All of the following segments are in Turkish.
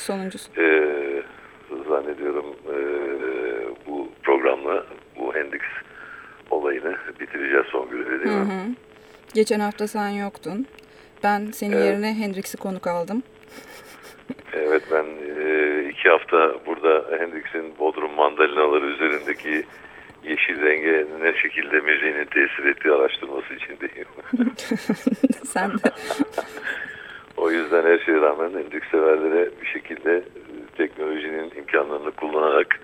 sonuncusu. Ee, zannediyorum e, bu programla bu Hendrix olayını bitireceğiz Songül değil mi? Hı hı. Geçen hafta sen yoktun. Ben senin evet. yerine Hendrix'i konuk aldım. evet ben e, iki hafta burada Hendrix'in Bodrum mandalinaları üzerindeki yeşil renge ne şekilde müziğinin tesir ettiği araştırması içindeyim. sen de. o yüzden her şeye rağmen Hendrix severlere bir şekilde e, teknolojinin imkanlarını kullanarak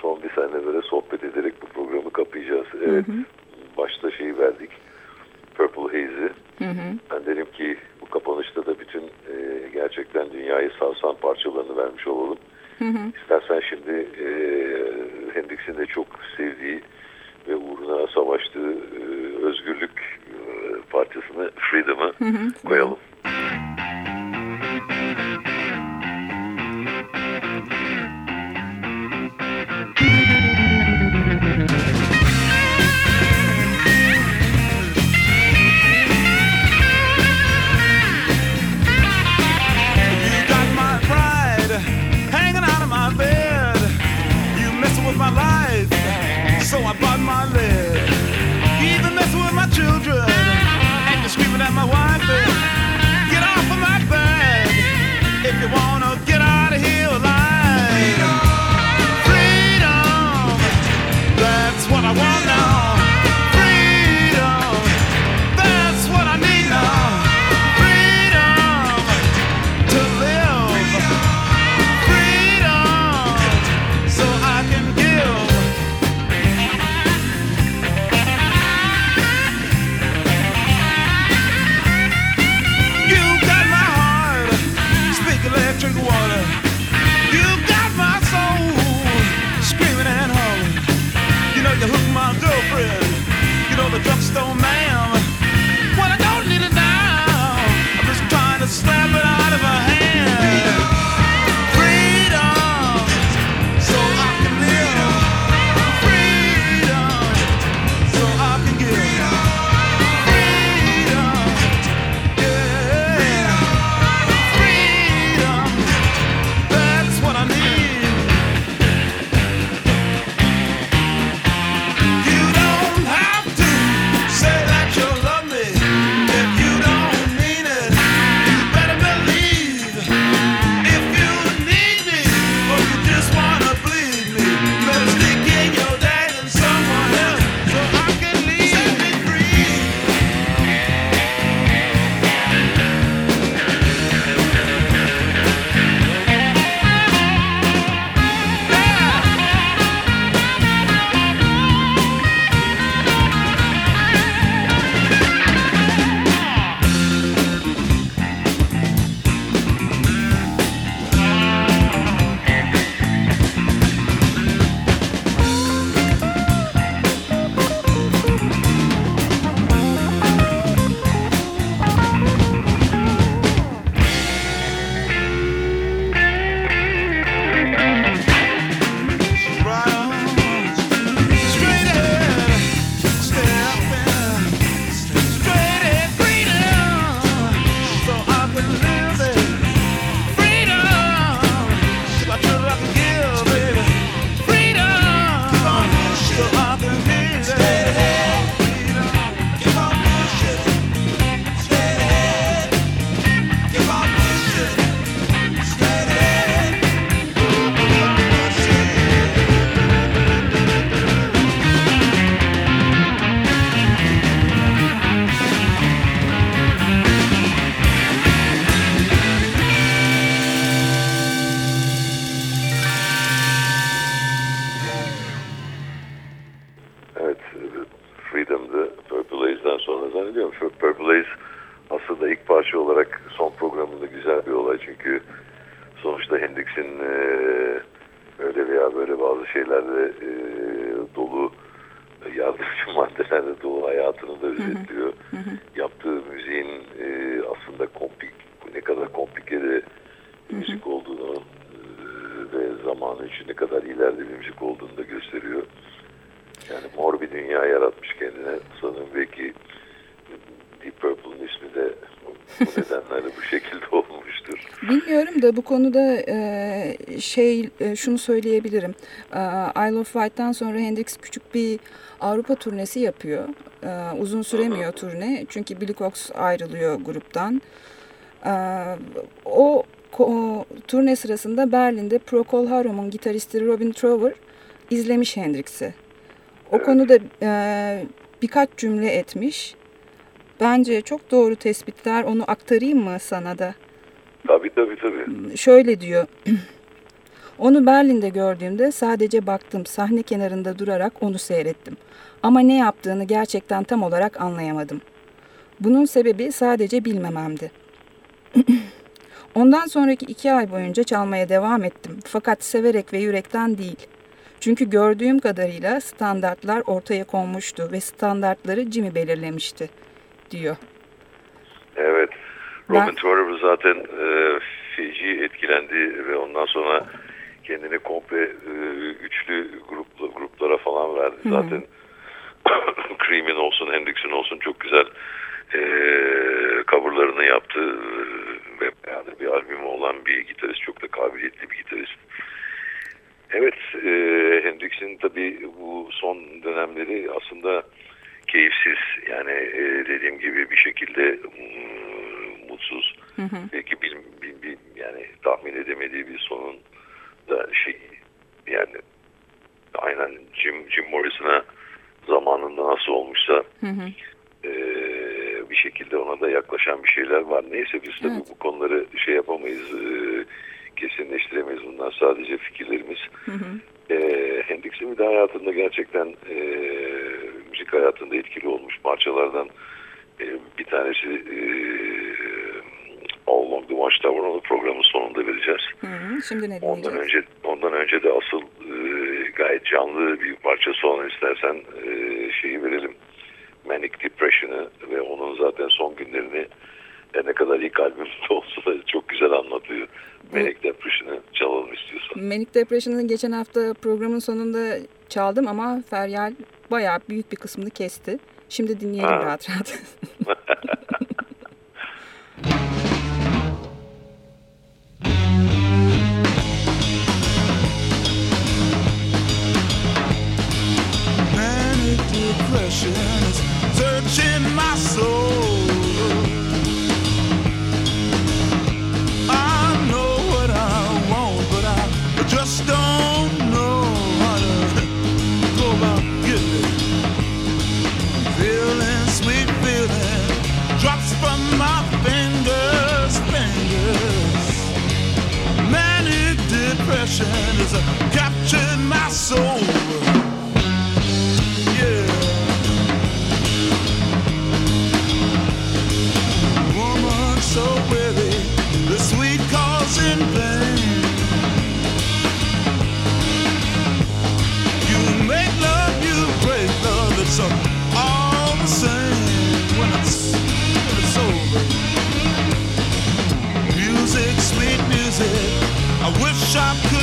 son bir sene böyle sohbet ederek bu programı kapayacağız. Evet, hı hı. başta şeyi verdik. Purple Haze'i. Ben dedim ki bu kapanışta da bütün e, gerçekten dünyayı sarsan parçalarını vermiş olalım. Hı hı. İstersen şimdi e, Hendrix'in de çok sevdiği ve uğruna savaştığı e, özgürlük e, parçasını Freedom'ı koyalım. Hı hı. Olduğunu e, ve zamanı için ne kadar ileride bir müzik olduğunu da gösteriyor. Yani mor bir dünya yaratmış kendine. Sanırım belki Deep Purple'ın ismi de bu nedenlerle bu şekilde olmuştur. Bilmiyorum da bu konuda e, şey e, şunu söyleyebilirim. E, Isle of Wight'tan sonra Hendrix küçük bir Avrupa turnesi yapıyor. E, uzun süremiyor turne çünkü Billy Cox ayrılıyor gruptan. E, o turne sırasında Berlin'de Procol Harum'un gitaristi Robin Trower izlemiş Hendrix'i. O evet. konuda e, birkaç cümle etmiş. Bence çok doğru tespitler. Onu aktarayım mı sana da? Tabii tabii tabii. Şöyle diyor. Onu Berlin'de gördüğümde sadece baktım, sahne kenarında durarak onu seyrettim. Ama ne yaptığını gerçekten tam olarak anlayamadım. Bunun sebebi sadece bilmememdi. Ondan sonraki iki ay boyunca çalmaya devam ettim. Fakat severek ve yürekten değil. Çünkü gördüğüm kadarıyla standartlar ortaya konmuştu ve standartları Jimmy belirlemişti, diyor. Evet. Robin ben... Turner zaten e, feci etkilendi ve ondan sonra kendini komple e, üçlü grup, gruplara falan verdi. Hı -hı. Zaten Cream'in olsun, Hendrix'in olsun çok güzel e, coverlarını yaptı ve yani bir albümü olan bir gitarist, çok da kabiliyetli bir gitarist. Evet, e, Hendrix'in tabii bu son dönemleri aslında keyifsiz. Yani e, dediğim gibi bir şekilde mm, mutsuz. Hı hı. Belki bil, bil, bil, yani tahmin edemediği bir sonun da şey yani aynen Jim, Jim Morrison'a zamanında nasıl olmuşsa hı hı. E, şekilde ona da yaklaşan bir şeyler var. Neyse biz tabii evet. bu konuları şey yapamayız. E, kesinleştiremeyiz. Bunlar sadece fikirlerimiz. Hı hı. E, Hendrix'in bir de hayatında gerçekten e, müzik hayatında etkili olmuş parçalardan e, bir tanesi e, All Along the Watchtower onu programın sonunda vereceğiz. Hı hı. Şimdi ne ondan önce ondan önce de asıl e, gayet canlı bir parçası olan istersen e. Manic Depression'ı ve onun zaten son günlerini ne kadar ilk albümde olsa da çok güzel anlatıyor. Manic Depression'ı çalalım istiyorsan. Manic Depression'ı geçen hafta programın sonunda çaldım ama Feryal bayağı büyük bir kısmını kesti. Şimdi dinleyelim ha. rahat rahat. Manic depression is searching my soul. I know what I want, but I just don't know how to go about getting it. Feeling sweet, drops from my fingers, fingers. Manic depression captured my soul. shop.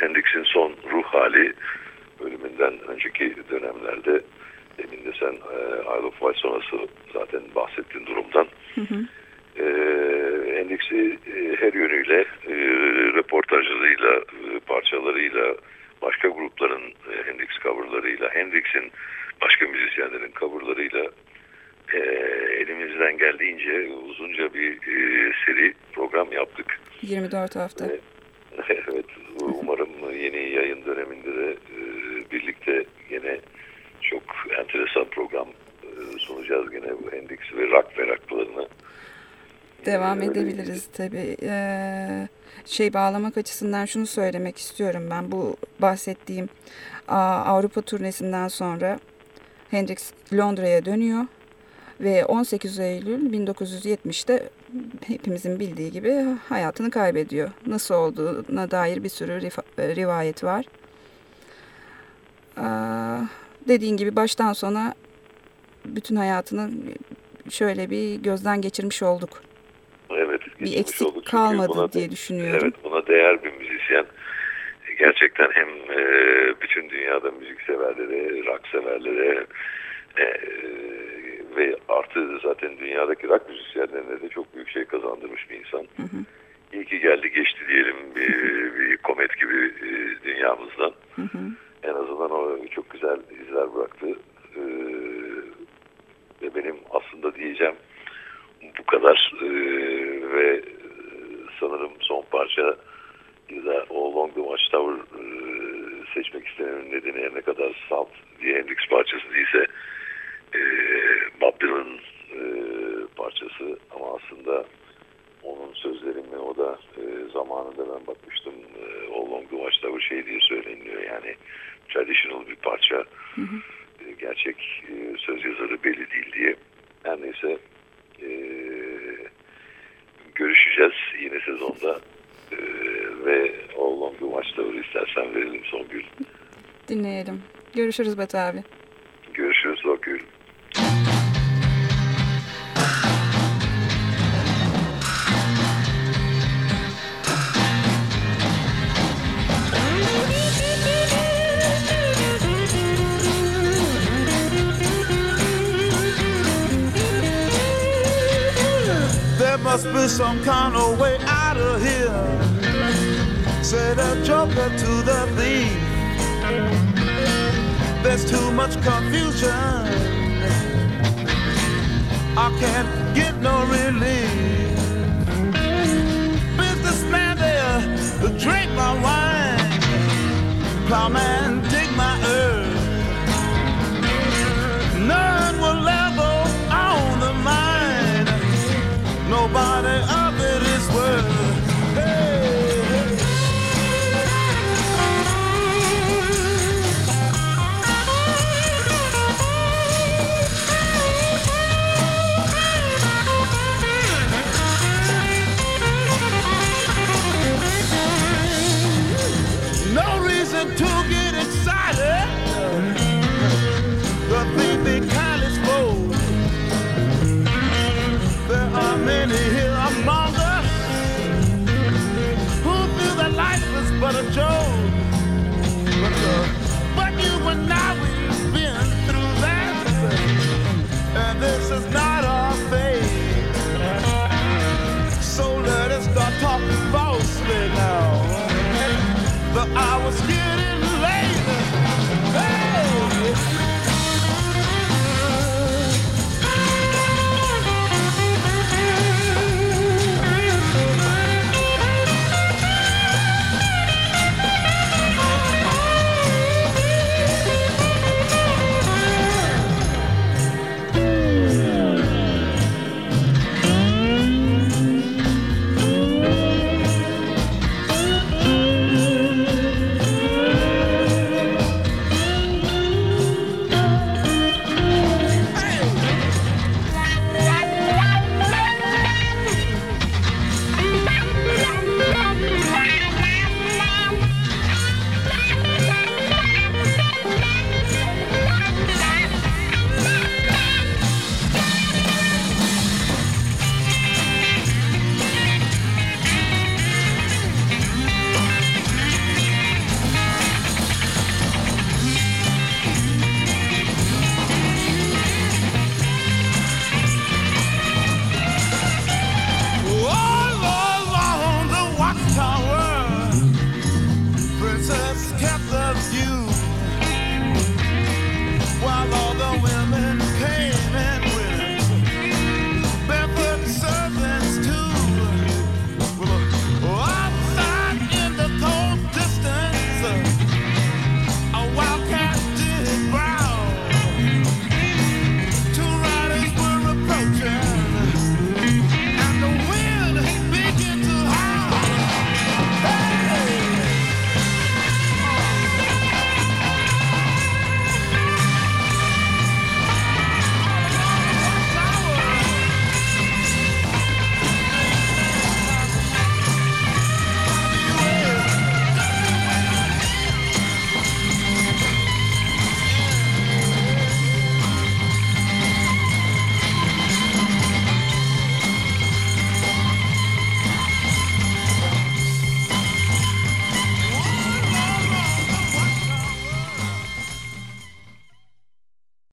Hendrix'in son ruh hali ölümünden önceki dönemlerde demin de sen e, Isle of Wight sonrası zaten bahsettiğin durumdan. Hı hı. E, Hendrix'i e, her yönüyle e, reportajlarıyla, e, parçalarıyla, başka grupların e, Hendrix coverlarıyla, Hendrix'in başka müzisyenlerin coverlarıyla e, elimizden geldiğince uzunca bir e, seri program yaptık. 24 hafta. E, evet, umarım yeni yayın döneminde de e, birlikte yine çok enteresan program e, sunacağız gene bu Hendrix ve rock meraklılarına. Devam edebiliriz tabii. Ee, şey bağlamak açısından şunu söylemek istiyorum ben. Bu bahsettiğim Avrupa turnesinden sonra Hendrix Londra'ya dönüyor ve 18 Eylül 1970'te hepimizin bildiği gibi hayatını kaybediyor. Nasıl olduğuna dair bir sürü rivayet var. Dediğin gibi baştan sona bütün hayatını şöyle bir gözden geçirmiş olduk. Evet. Bir eksik olduk. kalmadı buna, diye düşünüyorum. Evet buna değer bir müzisyen. Gerçekten hem e, bütün dünyada müzik severlere, rock severlere e, ve artı zaten dünyadaki rock müzisyenlerine de çok büyük şey kazandırmış bir insan. Hı hı. İyi ki geldi geçti diyelim bir, bir komet gibi e, dünyamızdan. Hı hı. En azından o çok güzel izler bıraktı. E, ve benim aslında diyeceğim bu kadar e, ve sanırım son parça ya da o Long the Watchtower e, seçmek istememin nedeni ne kadar salt diye Hendrix parçası değilse e, Bob Dylan e, parçası. Ama aslında onun sözlerini o da e, zamanında ben bakmıştım e, o Long the Watchtower şey diye söyleniyor. Yani traditional bir parça. Hı hı. E, gerçek e, söz yazarı belli değil diye. Her neyse e, görüşeceğiz yine sezonda. E, ve o Long the Watchtower'ı istersen verelim Songül. Dinleyelim. Görüşürüz Batı abi. Görüşürüz Songül must be some kind of way out of here. Said a joker to the thief. There's too much confusion. I can't get no relief. Businessman there, drink my wine. Plowman, dig my earth.